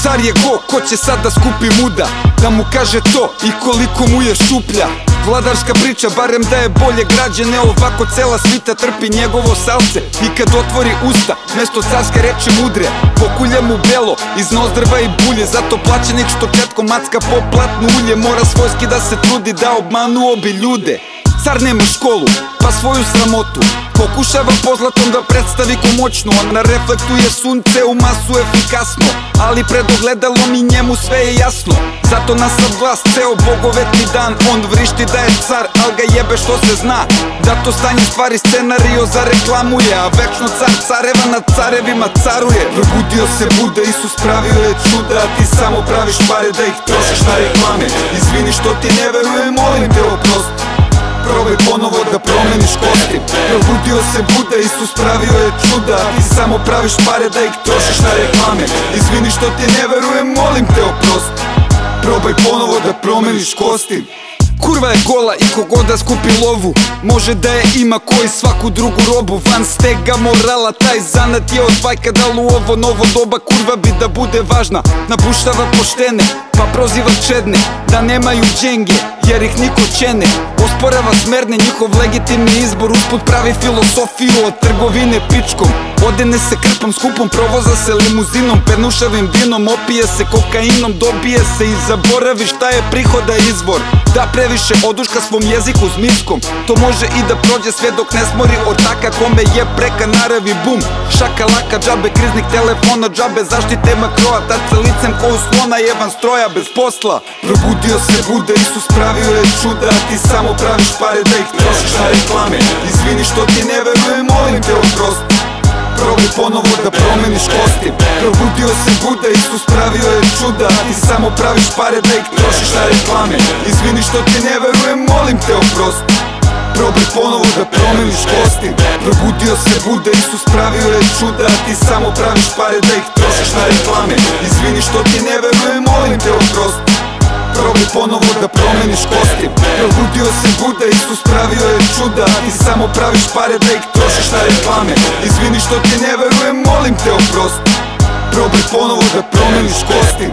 Stvar je go, ko će sad da skupi muda Da mu kaže to i koliko mu je šuplja. Vladarska priča, barem da je bolje građene Ovako cela svita trpi njegovo salce I kad otvori usta, mesto carske reči mudre Pokulja mu belo, iz nozdrva i bulje Zato plaćenik što četko macka po platnu ulje Mora svojski da se trudi da obmanuo bi ljude Car nema školu, pa svoju sramotu. Pokušava pozlatom da predstavi ko moćnu Ona reflektuje sunce u masu efikasno. Ali pred ogledalom i njemu sve je jasno. Zato na sav glas ceo bogovetni dan On vrišti da je car, al ga jebe što se zna. Da to stanje stvari scenario za reklamuje A večno car careva nad carevima caruje. Probudio se Buda, Isus pravio je čuda A ti samo praviš pare da ih trošiš na reklame. Izvini što ti ne verujem, molim te oprosti Probaj ponovo da promeniš kosti. Probudio se Buda, Isus pravio je čuda. A ti samo praviš pare da ih trošiš na reklame. Izvini što ti ne verujem, molim te oprosti. Probaj ponovo da promeniš kosti Kurva je gola i kogod da skupi lovu Može da je ima koji svaku drugu robu. Van stega morala, taj zanat je od bajka Da u ovo novo doba kurva bi da bude važna. Nabuštava poštene, pa proziva čedne Da nemaju dženge, jer ih niko čene. Osporava smerne njihov legitimni izbor Usput pravi filosofiju od trgovine pičkom. Odene se krpom skupom, provoza se limuzinom Pernušavim vinom, opije se kokainom Dobije se i zaboravi šta je prihoda izvor Da previše oduška svom jeziku zmiskom To može i da prođe sve dok ne smori ortaka Kome je preka naravi bum. Šaka laka džabe, kriznik telefona džabe Zaštite makroa, taca licem ko u slona Jeban stroja bez posla. Probudio se Buda, Isus pravio je čuda ti samo praviš pare da ih trošiš na reklame. Izvini što ti ne verujem, molim te oprosti Probaj ponovo da promeniš kosti Probudio se Buda, Isus pravio je čuda ti samo praviš pare da ih trošiš na reklame. Izvini što ti ne verujem, molim te oprosti. Probaj ponovo da promeniš kosti Probudio se Buda, Isus pravio je čuda ti samo praviš pare da ih trošiš na reklame. Izvini što ti ne verujem, molim te oprosti. Probaj ponovo da promeniš kosti Probudio se Buda, Isus pravio je čuda A ti samo praviš pare da ih trošiš na reklame Izvini što ti ne verujem, molim te oprosti. Probaj ponovo da promeniš kosti